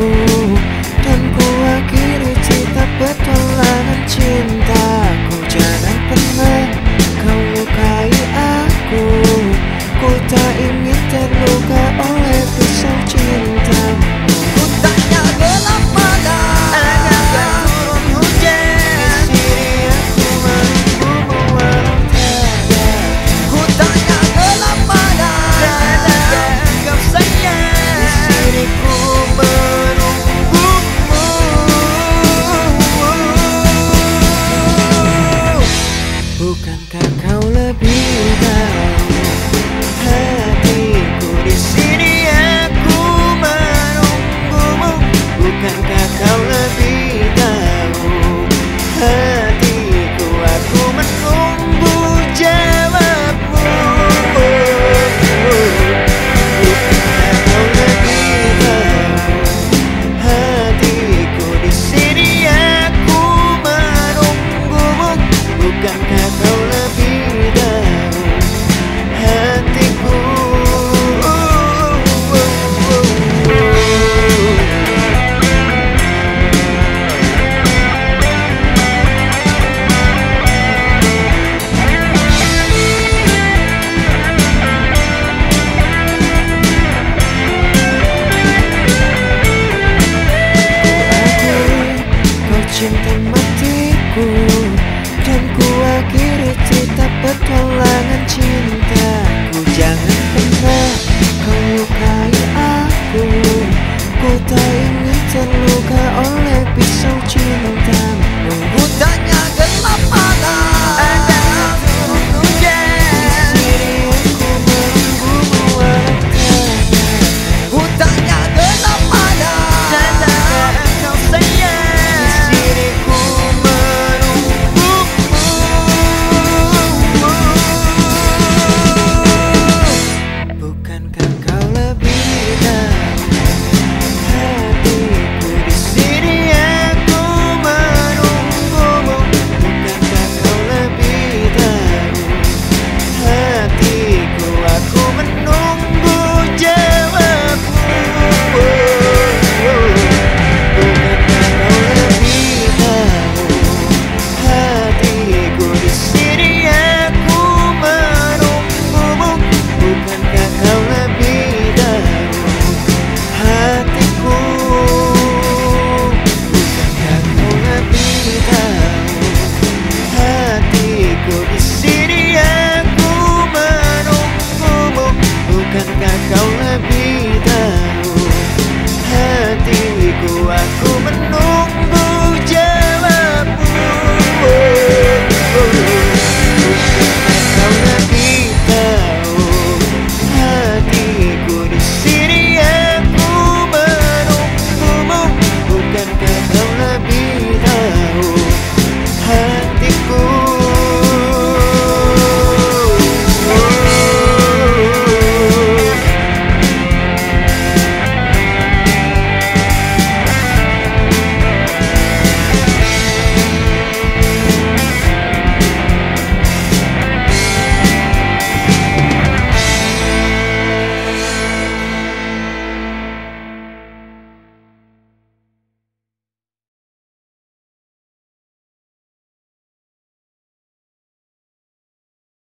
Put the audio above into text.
aku dan will be